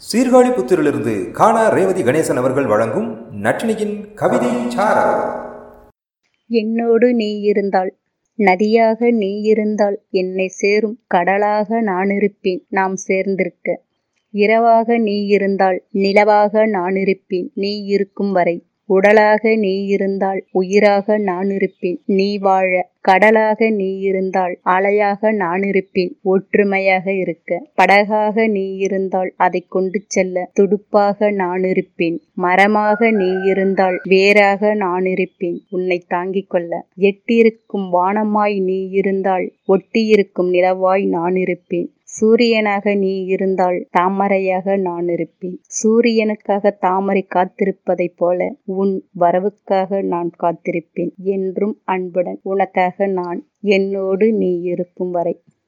சீர்காழி புத்திரிலிருந்து காணா ரேவதி கணேசன் அவர்கள் வழங்கும் நட்டினியின் கவிதை என்னோடு நீ இருந்தால் நதியாக நீ இருந்தால் என்னை சேரும் கடலாக நானிருப்பேன் நாம் சேர்ந்திருக்க. இரவாக நீ இருந்தால் நிலவாக நானிருப்பேன் நீ இருக்கும் வரை. உடலாக நீ இருந்தால் உயிராக நான் இருப்பேன் நீ வாழ. கடலாக நீ இருந்தால் அலையாக நானிருப்பேன். ஒற்றுமையாக இருக்க. படகாக நீ இருந்தால் அதை கொண்டு செல்ல. துடுப்பாக நானிருப்பேன். மரமாக நீ இருந்தால் வேறாக நானிருப்பேன். உன்னை தாங்கிக் கொள்ள. எட்டியிருக்கும் வானமாய் நீ இருந்தால் ஒட்டியிருக்கும் நிலவாய் நான் இருப்பேன் சூரியனாக நீ இருந்தால் தாமரையாக நான் இருப்பேன். சூரியனுக்காக தாமரை காத்திருப்பதைப் போல உன் வரவுக்காக நான் காத்திருப்பேன் என்றும் அன்புடன் உனக்காக நான் என்னோடு நீ இருக்கும் வரை.